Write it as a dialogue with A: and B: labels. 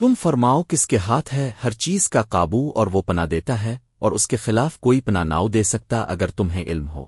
A: تم فرماؤ کس کے ہاتھ ہے، ہر چیز کا قابو اور وہ پنا دیتا ہے، اور اس کے خلاف کوئی پنا ناؤ دے سکتا اگر تمہیں علم ہو۔